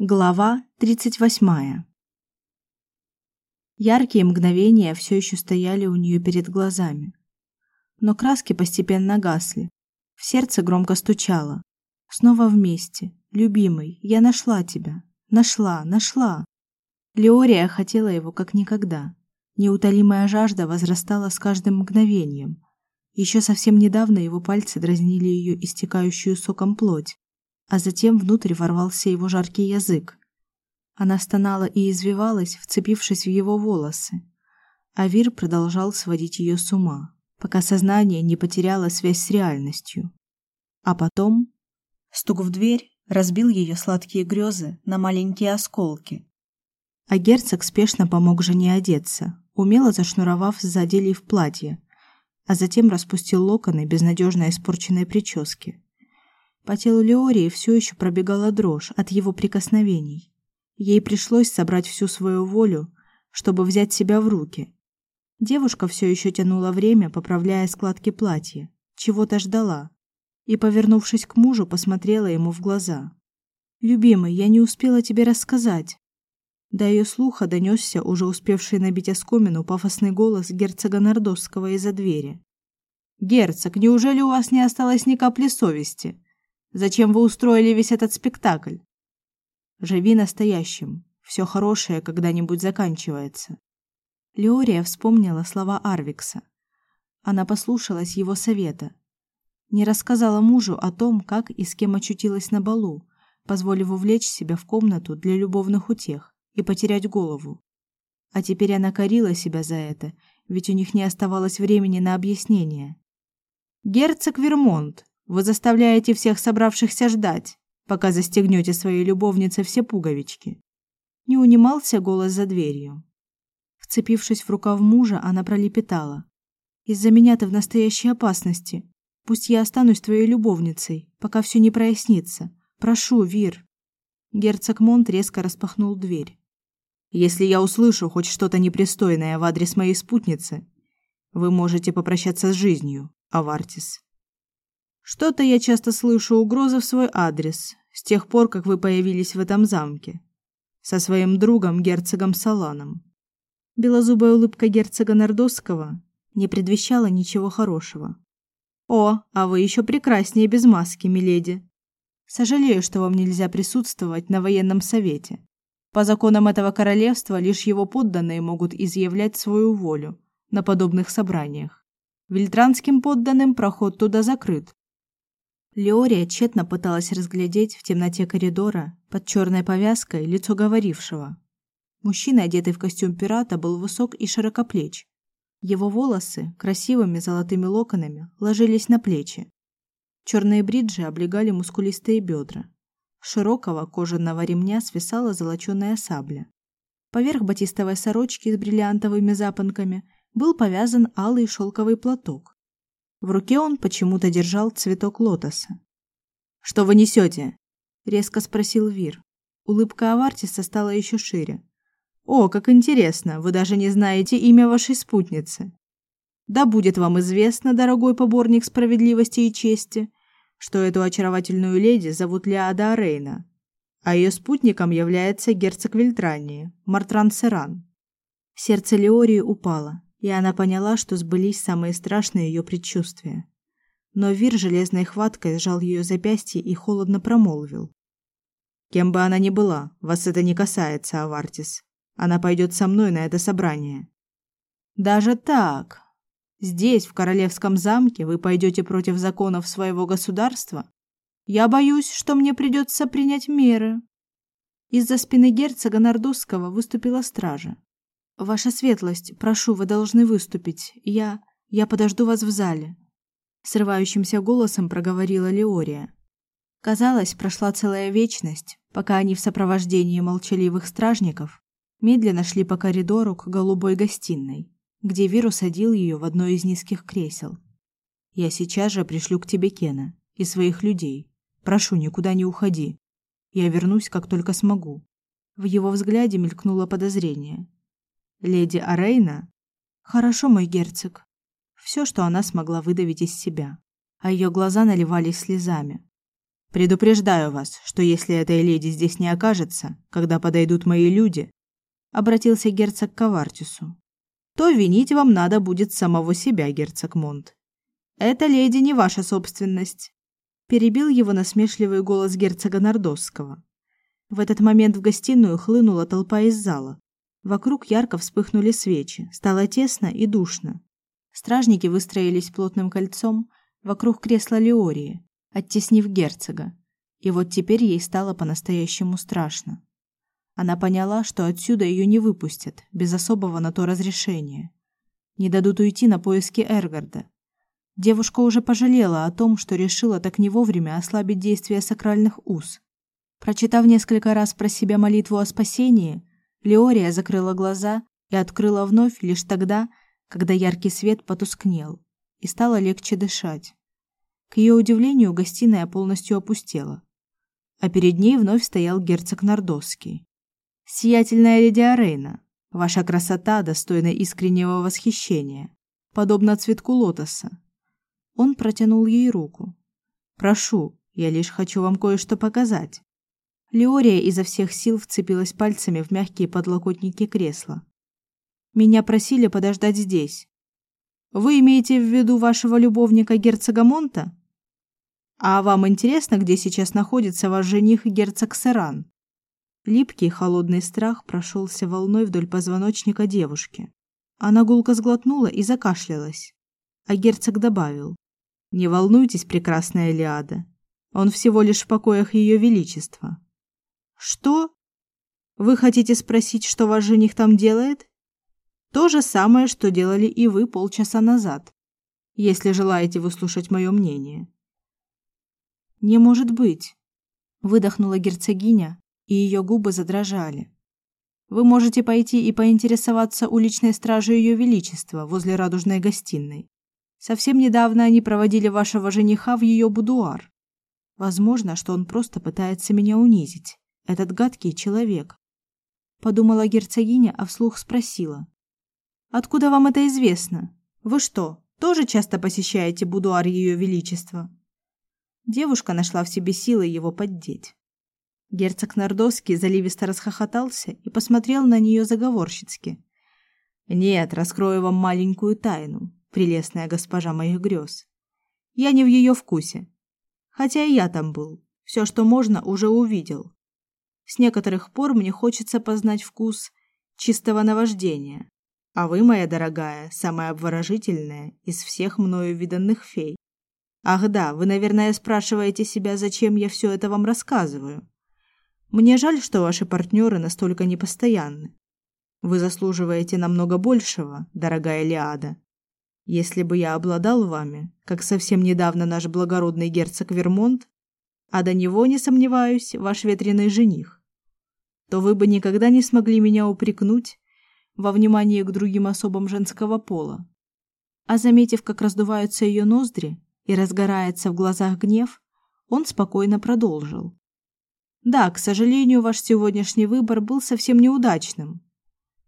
Глава 38. Яркие мгновения все еще стояли у нее перед глазами. Но краски постепенно гасли. В сердце громко стучало. Снова вместе. Любимый, я нашла тебя. Нашла, нашла. Леория хотела его как никогда. Неутолимая жажда возрастала с каждым мгновением. Еще совсем недавно его пальцы дразнили ее истекающую соком плоть а затем внутрь ворвался его жаркий язык. Она стонала и извивалась, вцепившись в его волосы. А Вир продолжал сводить ее с ума, пока сознание не потеряло связь с реальностью. А потом стук в дверь разбил ее сладкие грезы на маленькие осколки. А герцог спешно помог жене одеться, умело зашнуровав сзади лиф платье, а затем распустил локоны безнадежно испорченной прически. По телу Леории все еще пробегала дрожь от его прикосновений. Ей пришлось собрать всю свою волю, чтобы взять себя в руки. Девушка все еще тянула время, поправляя складки платья, чего-то ждала, и, повернувшись к мужу, посмотрела ему в глаза. «Любимый, я не успела тебе рассказать». До ее слуха донесся уже успевший набить оскомину пафосный голос герцога Нордосского из-за двери. «Герцог, неужели у вас не осталось ни капли совести? Зачем вы устроили весь этот спектакль? Живи настоящим. Все хорошее когда-нибудь заканчивается. Леория вспомнила слова Арвикса. Она послушалась его совета. Не рассказала мужу о том, как и с кем очутилась на балу, позволив увлечь себя в комнату для любовных утех и потерять голову. А теперь она корила себя за это, ведь у них не оставалось времени на объяснение. Герцог Вермонт, вы заставляете всех собравшихся ждать, пока застегнете своей любовнице все пуговички. Не унимался голос за дверью. Вцепившись в рукав мужа, она пролепетала: "Из-за меня ты в настоящей опасности. Пусть я останусь твоей любовницей, пока все не прояснится. Прошу, Вир". Герцог Монт резко распахнул дверь. Если я услышу хоть что-то непристойное в адрес моей спутницы, вы можете попрощаться с жизнью, Авартис. Что-то я часто слышу угрозы в свой адрес с тех пор, как вы появились в этом замке со своим другом герцогом Саланом. Белозубая улыбка герцога Нордосского не предвещала ничего хорошего. О, а вы еще прекраснее без маски, миледи. Сожалею, что вам нельзя присутствовать на военном совете. По законам этого королевства лишь его подданные могут изъявлять свою волю на подобных собраниях. Вильтранским подданным проход туда закрыт. Леория тщетно пыталась разглядеть в темноте коридора под черной повязкой лицо говорившего. Мужчина, одетый в костюм пирата, был высок и широкоплеч. Его волосы красивыми золотыми локонами ложились на плечи. Черные бриджи облегали мускулистые бедра. С широкого кожаного ремня свисала золоченая сабля. Поверх батистовой сорочки с бриллиантовыми запонками был повязан алый шелковый платок. В руке он почему-то держал цветок лотоса. «Что вы несете?» – резко спросил Вир. Улыбка Авартиса стала еще шире. «О, как интересно, вы даже не знаете имя вашей спутницы. Да будет вам известно, дорогой поборник справедливости и чести, что эту очаровательную леди зовут Леада Арейна, а ее спутником является герцог Вильтрании, Мартран Серан». Сердце Леории упало и она поняла, что сбылись самые страшные ее предчувствия. Но Вир железной хваткой сжал ее запястье и холодно промолвил: "Кем бы она ни была, вас это не касается, Авартис. Она пойдет со мной на это собрание". "Даже так? Здесь, в королевском замке, вы пойдете против законов своего государства? Я боюсь, что мне придется принять меры". Из-за спины герцога Нордосского выступила стража. Ваша светлость, прошу, вы должны выступить. Я я подожду вас в зале, срывающимся голосом проговорила Леория. Казалось, прошла целая вечность, пока они в сопровождении молчаливых стражников медленно шли по коридору к голубой гостиной, где Виру садил ее в одно из низких кресел. Я сейчас же пришлю к тебе Кена и своих людей. Прошу, никуда не уходи. Я вернусь, как только смогу. В его взгляде мелькнуло подозрение, Леди Арейна? Хорошо, мой герцог. Все, что она смогла выдавить из себя, а ее глаза наливались слезами. Предупреждаю вас, что если этой леди здесь не окажется, когда подойдут мои люди, обратился герцог к Кавартису, то винить вам надо будет самого себя, герцог Монт. Эта леди не ваша собственность, перебил его насмешливый голос герцога Нордосского. В этот момент в гостиную хлынула толпа из зала. Вокруг ярко вспыхнули свечи, стало тесно и душно. Стражники выстроились плотным кольцом вокруг кресла Леории, оттеснив герцога. И вот теперь ей стало по-настоящему страшно. Она поняла, что отсюда ее не выпустят без особого на то разрешения. Не дадут уйти на поиски Эргарда. Девушка уже пожалела о том, что решила так не вовремя ослабить действие сакральных уз. Прочитав несколько раз про себя молитву о спасении, Леория закрыла глаза и открыла вновь лишь тогда, когда яркий свет потускнел и стало легче дышать. К ее удивлению, гостиная полностью опустела, а перед ней вновь стоял герцог Нордосский. Сиятельная леди Арейна, ваша красота достойна искреннего восхищения, подобно цветку лотоса. Он протянул ей руку. Прошу, я лишь хочу вам кое-что показать. Леория изо всех сил вцепилась пальцами в мягкие подлокотники кресла. Меня просили подождать здесь. Вы имеете в виду вашего любовника герцога Монта? А вам интересно, где сейчас находится ваш жених герцог Серан? Липкий холодный страх прошелся волной вдоль позвоночника девушки. Она гулко сглотнула и закашлялась. А герцог добавил: "Не волнуйтесь, прекрасная Лиада. Он всего лишь в покоях ее величества". Что? Вы хотите спросить, что ваш жених там делает? То же самое, что делали и вы полчаса назад. Если желаете выслушать мое мнение. Не может быть, выдохнула герцогиня, и ее губы задрожали. Вы можете пойти и поинтересоваться у личной стражи ее величества возле радужной гостиной. Совсем недавно они проводили вашего жениха в ее будуар. Возможно, что он просто пытается меня унизить этот гадкий человек. Подумала герцогиня, а вслух спросила: "Откуда вам это известно? Вы что, тоже часто посещаете будуар ее величества?" Девушка нашла в себе силы его поддеть. Герцог Нордовский заливисто расхохотался и посмотрел на нее заговорщицки. "Нет, раскрою вам маленькую тайну, прелестная госпожа моих грез. Я не в ее вкусе. Хотя и я там был. Все, что можно, уже увидел. С некоторых пор мне хочется познать вкус чистого наваждения. А вы, моя дорогая, самая обворожительная из всех мною виданных фей. Ах да, вы, наверное, спрашиваете себя, зачем я все это вам рассказываю. Мне жаль, что ваши партнеры настолько непостоянны. Вы заслуживаете намного большего, дорогая Лиада. Если бы я обладал вами, как совсем недавно наш благородный герцог Вермонт, а до него, не сомневаюсь, ваш ветреный жених, то вы бы никогда не смогли меня упрекнуть во внимании к другим особам женского пола. А заметив, как раздуваются ее ноздри и разгорается в глазах гнев, он спокойно продолжил: "Да, к сожалению, ваш сегодняшний выбор был совсем неудачным.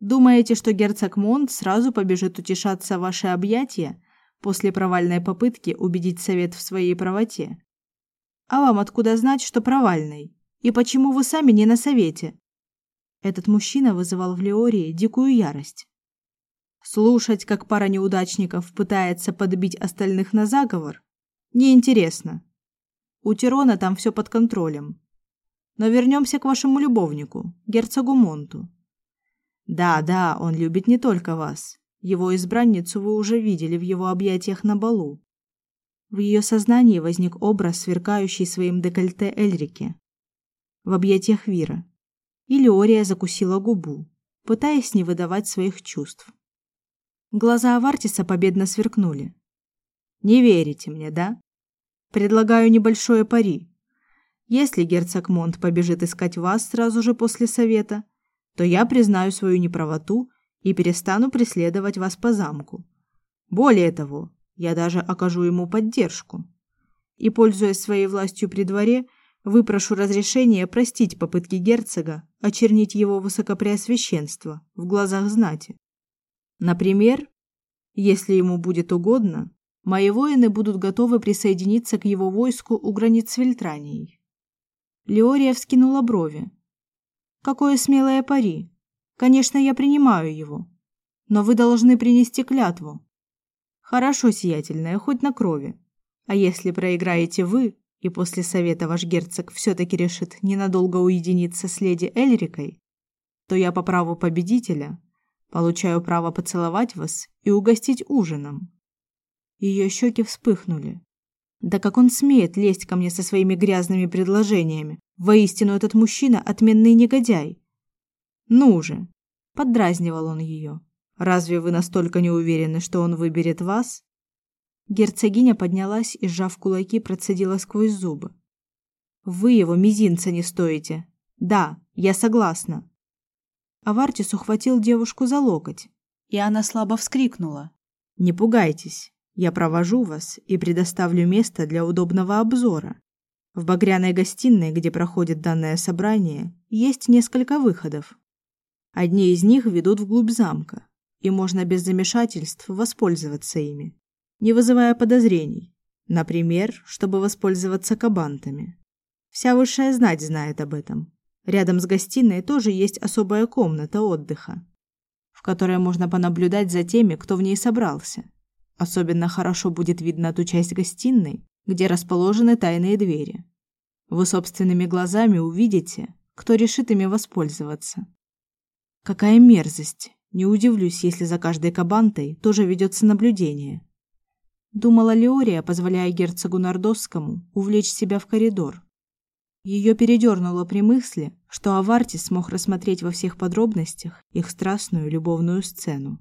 Думаете, что герцог Монт сразу побежит утешаться в ваши объятия после провальной попытки убедить совет в своей правоте? А вам откуда знать, что провальной? И почему вы сами не на совете? Этот мужчина вызывал в Леории дикую ярость. Слушать, как пара неудачников пытается подбить остальных на заговор, неинтересно. У Тирона там все под контролем. Но вернемся к вашему любовнику, герцогу Монту. Да, да, он любит не только вас. Его избранницу вы уже видели в его объятиях на балу. В ее сознании возник образ, сверкающий своим декольте Эльрики. В объятиях Вира и Леория закусила губу, пытаясь не выдавать своих чувств. Глаза Авартиса победно сверкнули. Не верите мне, да? Предлагаю небольшое пари. Если герцог Монт побежит искать вас сразу же после совета, то я признаю свою неправоту и перестану преследовать вас по замку. Более того, я даже окажу ему поддержку. И пользуясь своей властью при дворе, Выпрошу разрешения простить попытки герцога очернить его высокопреосвященство в глазах знати. Например, если ему будет угодно, Мои воины будут готовы присоединиться к его войску у границ с Вельтранией. Леория вскинула брови. Какое смелое пари. Конечно, я принимаю его. Но вы должны принести клятву. Хорошо, сиятельная, хоть на крови. А если проиграете вы, и после совета ваш герцог все таки решит ненадолго уединиться с леди Эльрикой, то я по праву победителя получаю право поцеловать вас и угостить ужином. Ее щеки вспыхнули. Да как он смеет лезть ко мне со своими грязными предложениями? Воистину этот мужчина отменный негодяй. Ну же, поддразнивал он ее. Разве вы настолько не уверены, что он выберет вас? Герцогиня поднялась и, сжав кулаки, процедила сквозь зубы: "Вы его мизинца не стоите. Да, я согласна". Авартис ухватил девушку за локоть, и она слабо вскрикнула. "Не пугайтесь. Я провожу вас и предоставлю место для удобного обзора. В багряной гостиной, где проходит данное собрание, есть несколько выходов. Одни из них ведут вглубь замка, и можно без замешательств воспользоваться ими, не вызывая подозрений. Например, чтобы воспользоваться кабантами. Вся высшая знать знает об этом. Рядом с гостиной тоже есть особая комната отдыха, в которой можно понаблюдать за теми, кто в ней собрался. Особенно хорошо будет видно ту часть гостиной, где расположены тайные двери. Вы собственными глазами увидите, кто решит ими воспользоваться. Какая мерзость! Не удивлюсь, если за каждой кабантой тоже ведется наблюдение. Думала Леория, позволяя герцогу Нордосскому увлечь себя в коридор. Ее передернуло при мысли, что Авартис смог рассмотреть во всех подробностях их страстную любовную сцену.